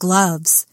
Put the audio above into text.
gloves.